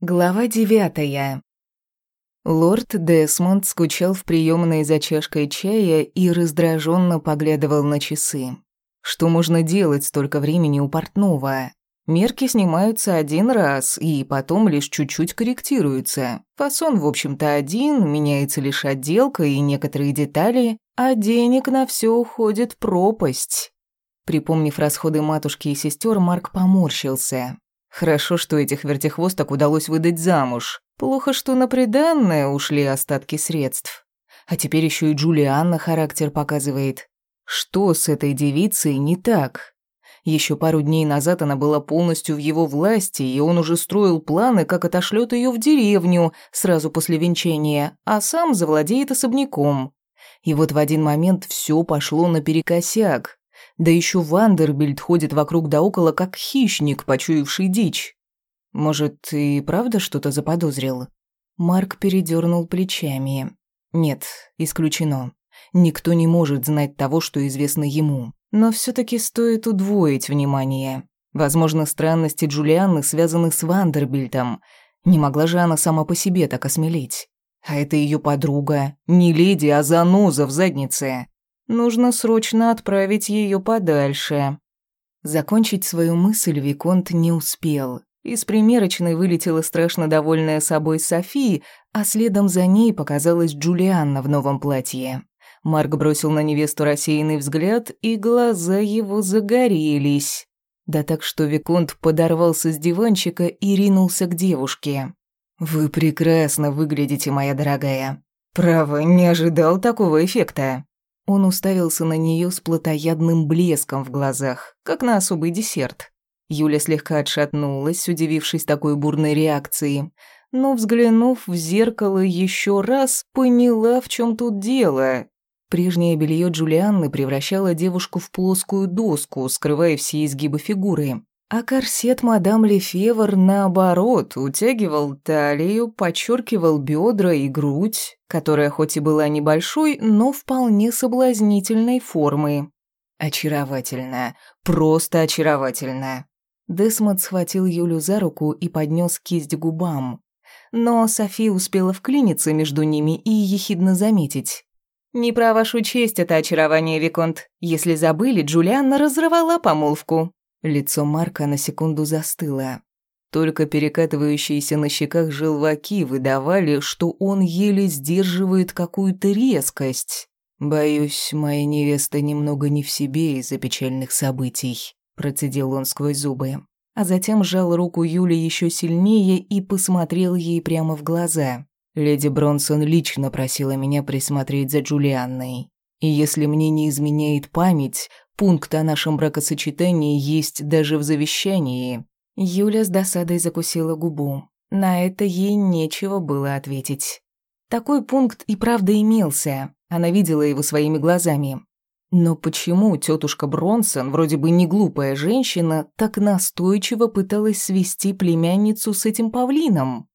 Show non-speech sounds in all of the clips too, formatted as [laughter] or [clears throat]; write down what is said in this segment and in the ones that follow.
Глава девятая. Лорд Десмонд скучал в приемной за чашкой чая и раздраженно поглядывал на часы. Что можно делать столько времени у портного? Мерки снимаются один раз и потом лишь чуть-чуть корректируются. Фасон, в общем-то, один, меняется лишь отделка и некоторые детали, а денег на все уходит пропасть. Припомнив расходы матушки и сестер, Марк поморщился. Хорошо, что этих вертихвосток удалось выдать замуж. Плохо, что на приданное ушли остатки средств. А теперь еще и Джулианна характер показывает. Что с этой девицей не так? Еще пару дней назад она была полностью в его власти, и он уже строил планы, как отошлет ее в деревню сразу после венчания, а сам завладеет особняком. И вот в один момент все пошло наперекосяк. Да еще Вандербильд ходит вокруг да около, как хищник, почуявший дичь. Может, и правда что-то заподозрил? Марк передернул плечами. Нет, исключено. Никто не может знать того, что известно ему. Но все таки стоит удвоить внимание. Возможно, странности Джулианны связаны с Вандербильтом. Не могла же она сама по себе так осмелеть. А это ее подруга. Не леди, а заноза в заднице. Нужно срочно отправить ее подальше. Закончить свою мысль Виконт не успел. Из примерочной вылетела страшно довольная собой Софи, а следом за ней показалась Джулианна в новом платье. Марк бросил на невесту рассеянный взгляд, и глаза его загорелись. Да так что Виконт подорвался с диванчика и ринулся к девушке. «Вы прекрасно выглядите, моя дорогая. Право, не ожидал такого эффекта». Он уставился на нее с плотоядным блеском в глазах, как на особый десерт. Юля слегка отшатнулась, удивившись такой бурной реакции, но, взглянув в зеркало еще раз, поняла, в чем тут дело. Прежнее белье Джулианны превращало девушку в плоскую доску, скрывая все изгибы фигуры. А корсет мадам Лефевр, наоборот, утягивал талию, подчеркивал бедра и грудь, которая хоть и была небольшой, но вполне соблазнительной формы. Очаровательно, просто очаровательно. Десмонд схватил Юлю за руку и поднес кисть к губам. Но София успела вклиниться между ними и ехидно заметить. «Не про вашу честь это очарование, Виконт. Если забыли, Джулианна разрывала помолвку». Лицо Марка на секунду застыло. Только перекатывающиеся на щеках желваки выдавали, что он еле сдерживает какую-то резкость. «Боюсь, моя невеста немного не в себе из-за печальных событий», процедил он сквозь зубы. А затем сжал руку Юли еще сильнее и посмотрел ей прямо в глаза. «Леди Бронсон лично просила меня присмотреть за Джулианной. И если мне не изменяет память, Пункт о нашем бракосочетании есть даже в завещании». Юля с досадой закусила губу. На это ей нечего было ответить. Такой пункт и правда имелся. Она видела его своими глазами. Но почему тетушка Бронсон, вроде бы не глупая женщина, так настойчиво пыталась свести племянницу с этим павлином?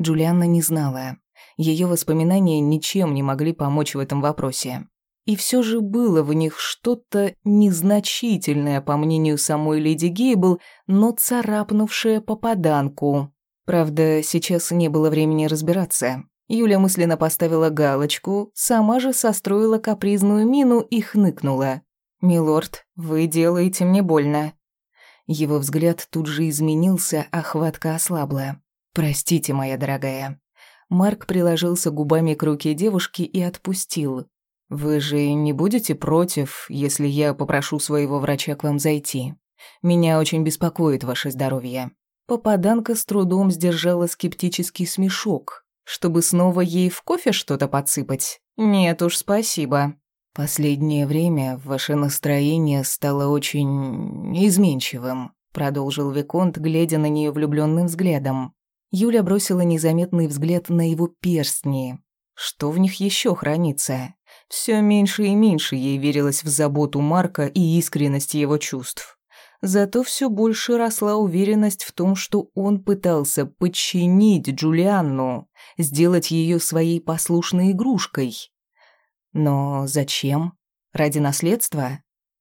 Джулианна не знала. Ее воспоминания ничем не могли помочь в этом вопросе. И все же было в них что-то незначительное, по мнению самой леди Гейбл, но царапнувшее попаданку. Правда, сейчас не было времени разбираться. Юля мысленно поставила галочку, сама же состроила капризную мину и хныкнула. «Милорд, вы делаете мне больно». Его взгляд тут же изменился, а хватка ослабла. «Простите, моя дорогая». Марк приложился губами к руке девушки и отпустил. «Вы же не будете против, если я попрошу своего врача к вам зайти? Меня очень беспокоит ваше здоровье». Попаданка с трудом сдержала скептический смешок, чтобы снова ей в кофе что-то подсыпать. «Нет уж, спасибо». «Последнее время ваше настроение стало очень изменчивым», продолжил Виконт, глядя на нее влюбленным взглядом. Юля бросила незаметный взгляд на его перстни. Что в них еще хранится? Все меньше и меньше ей верилось в заботу Марка и искренность его чувств. Зато все больше росла уверенность в том, что он пытался подчинить Джулианну, сделать ее своей послушной игрушкой. Но зачем? Ради наследства?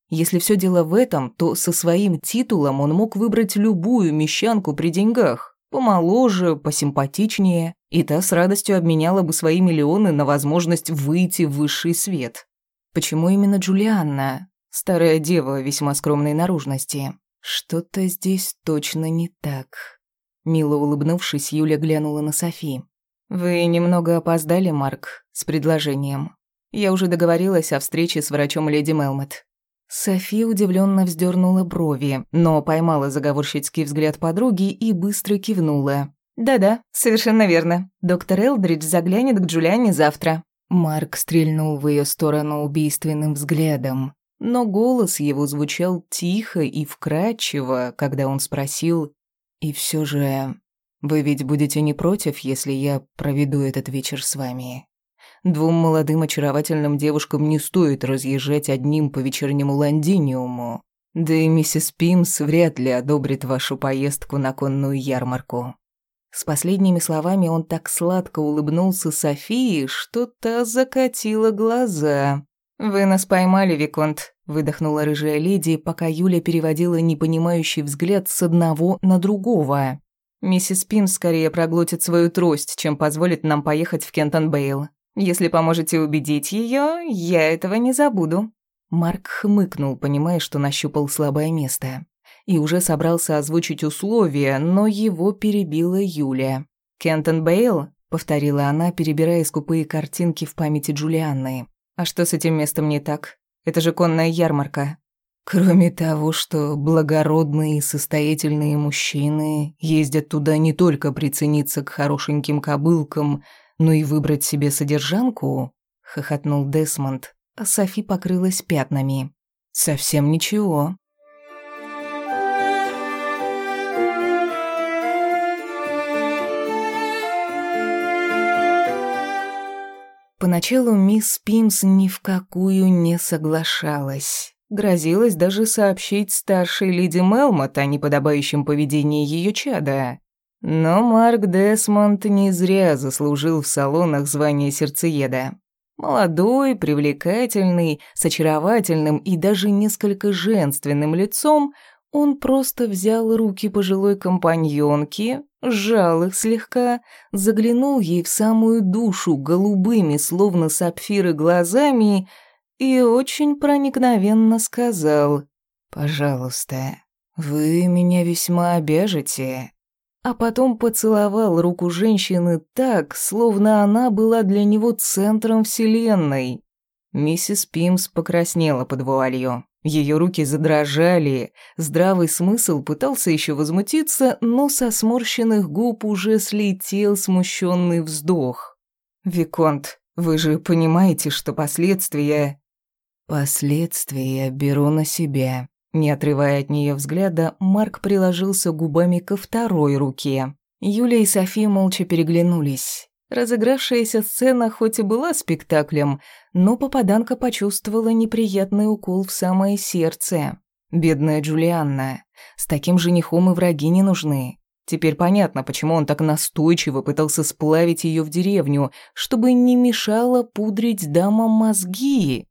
Если все дело в этом, то со своим титулом он мог выбрать любую мещанку при деньгах. Помоложе, посимпатичнее, и та с радостью обменяла бы свои миллионы на возможность выйти в высший свет. Почему именно Джулианна? Старая дева весьма скромной наружности. Что-то здесь точно не так. Мило улыбнувшись, Юля глянула на Софи. «Вы немного опоздали, Марк, с предложением. Я уже договорилась о встрече с врачом леди Мелмот». Софи удивленно вздернула брови, но поймала заговорщицкий взгляд подруги и быстро кивнула. «Да-да, совершенно верно. Доктор Элдридж заглянет к Джулиане завтра». Марк стрельнул в ее сторону убийственным взглядом, но голос его звучал тихо и вкрадчиво, когда он спросил «И все же, вы ведь будете не против, если я проведу этот вечер с вами?» Двум молодым очаровательным девушкам не стоит разъезжать одним по вечернему лондиниуму. Да и миссис Пимс вряд ли одобрит вашу поездку на конную ярмарку. С последними словами он так сладко улыбнулся Софии, что та закатила глаза. «Вы нас поймали, Виконт», — выдохнула рыжая леди, пока Юля переводила непонимающий взгляд с одного на другого. «Миссис Пимс скорее проглотит свою трость, чем позволит нам поехать в Кентон-Бейл. Если поможете убедить ее, я этого не забуду». Марк хмыкнул, понимая, что нащупал слабое место. И уже собрался озвучить условия, но его перебила Юля. «Кентон Бейл?» — повторила она, перебирая скупые картинки в памяти Джулианны. «А что с этим местом не так? Это же конная ярмарка». Кроме того, что благородные и состоятельные мужчины ездят туда не только прицениться к хорошеньким кобылкам, «Ну и выбрать себе содержанку?» — хохотнул Десмонд, а Софи покрылась пятнами. «Совсем ничего». Поначалу мисс Пимс ни в какую не соглашалась. Грозилась даже сообщить старшей леди Мелмот о неподобающем поведении ее чада. Но Марк Десмонд не зря заслужил в салонах звание сердцееда. Молодой, привлекательный, с очаровательным и даже несколько женственным лицом, он просто взял руки пожилой компаньонки, сжал их слегка, заглянул ей в самую душу голубыми, словно сапфиры, глазами и очень проникновенно сказал «Пожалуйста, вы меня весьма обяжете» а потом поцеловал руку женщины так, словно она была для него центром вселенной. Миссис Пимс покраснела под вуалью. Ее руки задрожали, здравый смысл пытался еще возмутиться, но со сморщенных губ уже слетел смущенный вздох. «Виконт, вы же понимаете, что последствия...» «Последствия беру на себя», не отрывая от нее взгляда, Марк приложился губами ко второй руке. Юля и София молча переглянулись. Разыгравшаяся сцена хоть и была спектаклем, но попаданка почувствовала неприятный укол в самое сердце. Бедная Джулианна. С таким женихом и враги не нужны. Теперь понятно, почему он так настойчиво пытался сплавить ее в деревню, чтобы не мешало пудрить дамам мозги.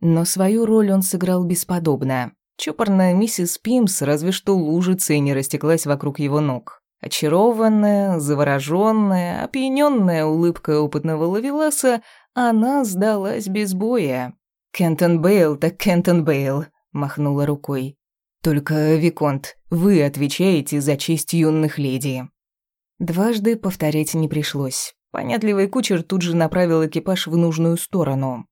Но свою роль он сыграл бесподобно. Чопорная миссис Пимс разве что лужицей не растеклась вокруг его ног. Очарованная, завороженная, опьяненная улыбкой опытного лавеласа, она сдалась без боя. «Кентон Бейл так Кентон Бейл», — махнула рукой. «Только, Виконт, вы отвечаете за честь юных леди». Дважды повторять не пришлось. Понятливый кучер тут же направил экипаж в нужную сторону.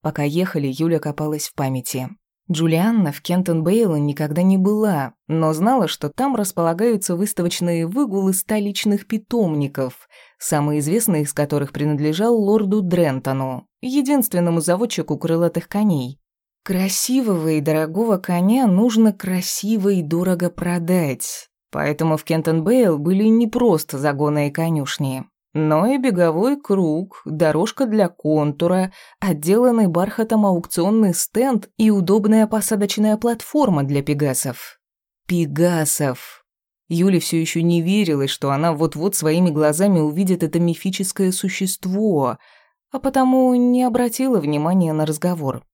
Пока ехали, Юля копалась в памяти. Джулианна в Кентон-Бейле никогда не была, но знала, что там располагаются выставочные выгулы столичных питомников, самый известный из которых принадлежал лорду Дрентону, единственному заводчику крылатых коней. Красивого и дорогого коня нужно красиво и дорого продать, поэтому в Кентон-Бейл были не просто загоны и конюшни но и беговой круг, дорожка для контура, отделанный бархатом аукционный стенд и удобная посадочная платформа для пегасов. Пегасов. Юле все еще не верилось, что она вот-вот своими глазами увидит это мифическое существо, а потому не обратила внимания на разговор.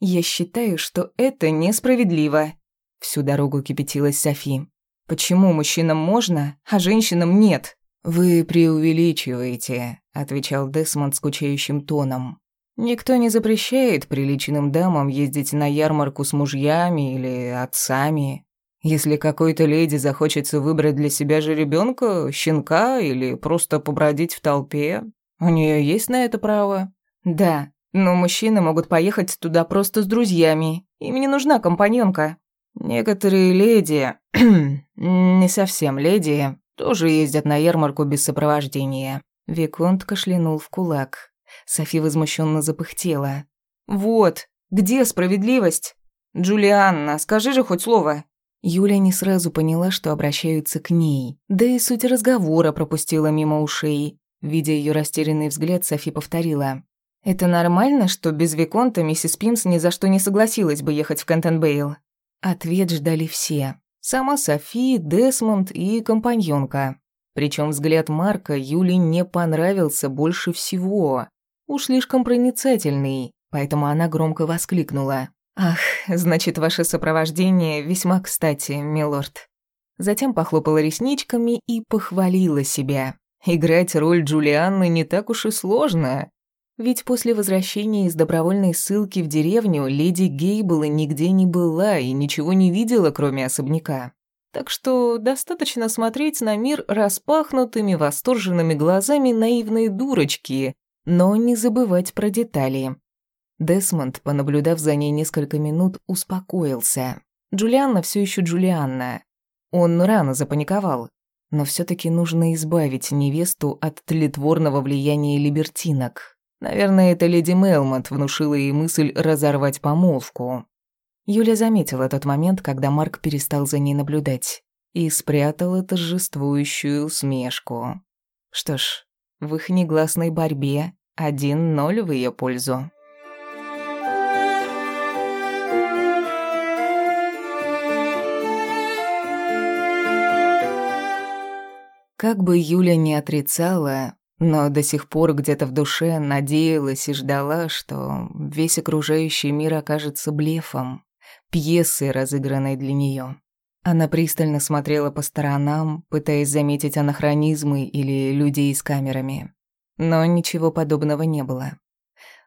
«Я считаю, что это несправедливо», — всю дорогу кипятилась Софи. Почему мужчинам можно, а женщинам нет? Вы преувеличиваете, отвечал Десмонд скучающим тоном. Никто не запрещает приличным дамам ездить на ярмарку с мужьями или отцами. Если какой-то леди захочется выбрать для себя же ребенка, щенка или просто побродить в толпе, у нее есть на это право. Да, но мужчины могут поехать туда просто с друзьями. Им не нужна компаньонка. Некоторые леди, [clears throat] не совсем леди, тоже ездят на ярмарку без сопровождения. Виконт кашлянул в кулак. Софи возмущенно запыхтела. Вот, где справедливость? Джулианна, скажи же хоть слово. Юля не сразу поняла, что обращаются к ней. Да и суть разговора пропустила мимо ушей. Видя ее растерянный взгляд, Софи повторила: это нормально, что без Виконта миссис Пимс ни за что не согласилась бы ехать в Кентенбейл? Ответ ждали все. Сама Софи, Десмонд и компаньонка. Причем взгляд Марка Юле не понравился больше всего. Уж слишком проницательный, поэтому она громко воскликнула. «Ах, значит, ваше сопровождение весьма кстати, милорд». Затем похлопала ресничками и похвалила себя. Играть роль Джулианны не так уж и сложно. Ведь после возвращения из добровольной ссылки в деревню леди Гейбла нигде не была и ничего не видела, кроме особняка. Так что достаточно смотреть на мир распахнутыми восторженными глазами наивной дурочки, но не забывать про детали. Десмонд, понаблюдав за ней несколько минут, успокоился. Джулианна все еще Джулианна. Он рано запаниковал. Но все таки нужно избавить невесту от тлетворного влияния либертинок. Наверное, это леди Мелмот внушила ей мысль разорвать помолвку. Юля заметила тот момент, когда Марк перестал за ней наблюдать, и спрятала торжествующую усмешку. Что ж, в их негласной борьбе один ноль в ее пользу. Как бы Юля не отрицала, но до сих пор где-то в душе надеялась и ждала, что весь окружающий мир окажется блефом, пьесой, разыгранной для нее. Она пристально смотрела по сторонам, пытаясь заметить анахронизмы или людей с камерами. Но ничего подобного не было.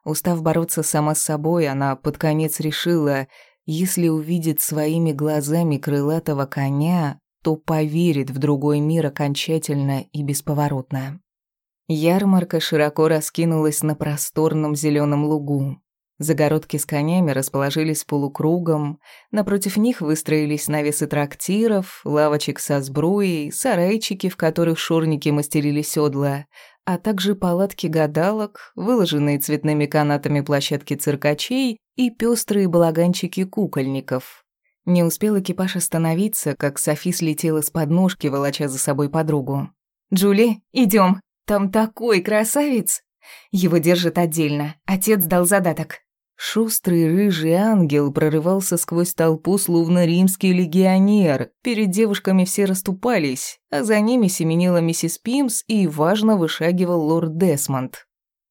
Устав бороться сама с собой, она под конец решила, если увидит своими глазами крылатого коня, то поверит в другой мир окончательно и бесповоротно. Ярмарка широко раскинулась на просторном зеленом лугу. Загородки с конями расположились полукругом, напротив них выстроились навесы трактиров, лавочек со сбруей, сарайчики, в которых шорники мастерили седла, а также палатки гадалок, выложенные цветными канатами площадки циркачей и пестрые балаганчики кукольников. Не успел экипаж остановиться, как Софи слетела с подножки, волоча за собой подругу. «Джули, идем. Там такой красавец! Его держат отдельно. Отец дал задаток. Шустрый рыжий ангел прорывался сквозь толпу, словно римский легионер. Перед девушками все расступались, а за ними семенила миссис Пимс и важно вышагивал лорд Десмонд.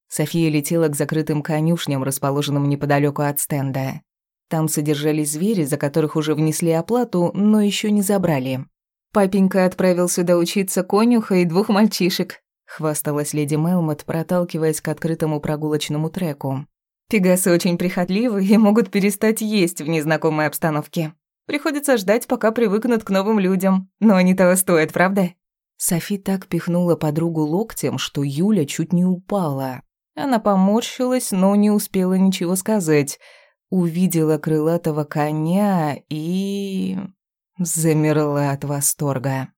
София летела к закрытым конюшням, расположенным неподалеку от стенда. Там содержались звери, за которых уже внесли оплату, но еще не забрали. Папенька отправил сюда учиться конюха и двух мальчишек хвасталась леди Мелмот, проталкиваясь к открытому прогулочному треку. Пегасы очень прихотливы и могут перестать есть в незнакомой обстановке. Приходится ждать, пока привыкнут к новым людям, но они того стоят, правда? Софи так пихнула подругу локтем, что Юля чуть не упала. Она поморщилась, но не успела ничего сказать. Увидела крылатого коня и... замерла от восторга.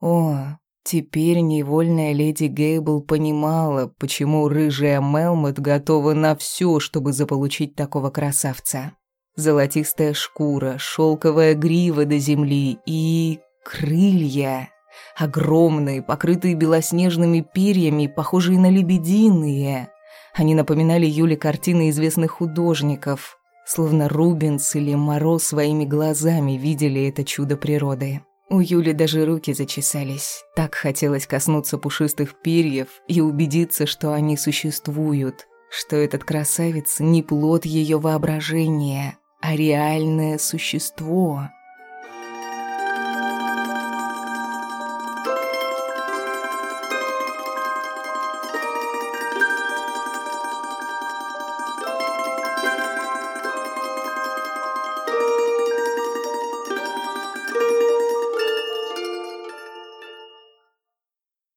О, Теперь невольная леди Гейбл понимала, почему рыжая Мелмот готова на все, чтобы заполучить такого красавца. Золотистая шкура, шелковая грива до земли и... крылья. Огромные, покрытые белоснежными перьями, похожие на лебединые. Они напоминали Юле картины известных художников, словно Рубенс или Моро своими глазами видели это чудо природы. У Юли даже руки зачесались. Так хотелось коснуться пушистых перьев и убедиться, что они существуют, что этот красавец не плод ее воображения, а реальное существо.